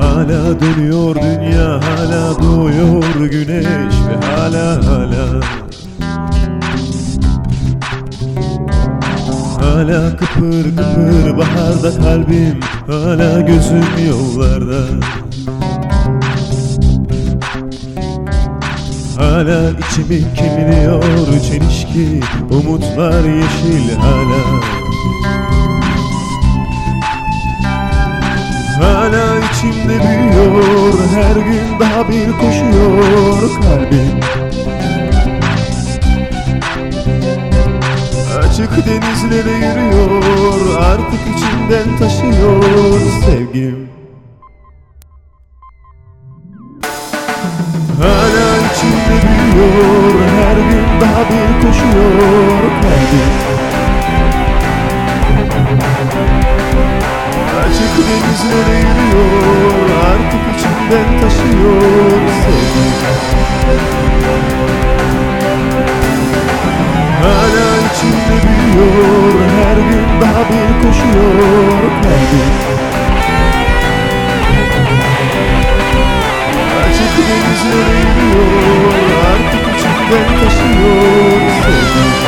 Hala dönüyor dünya hala Hala kıpır kıpır baharda kalbim Hala gözüm yollarda. Hala içimi kemiriyor çelişki Umutlar yeşil hala. Hala içimde büyüyor Her gün daha bir koşuyor kalbim Açık denizlere yürüyor Artık içimden taşıyor sevgim. Hala içimde büyüyor Her gün daha bir koşuyor kalbim. Açık denizlere yürüyor Artık içimden taşıyor gün daha bir koşuyor kalbim Açık denizlere yürüyor Artık içimden taşıyor sevgim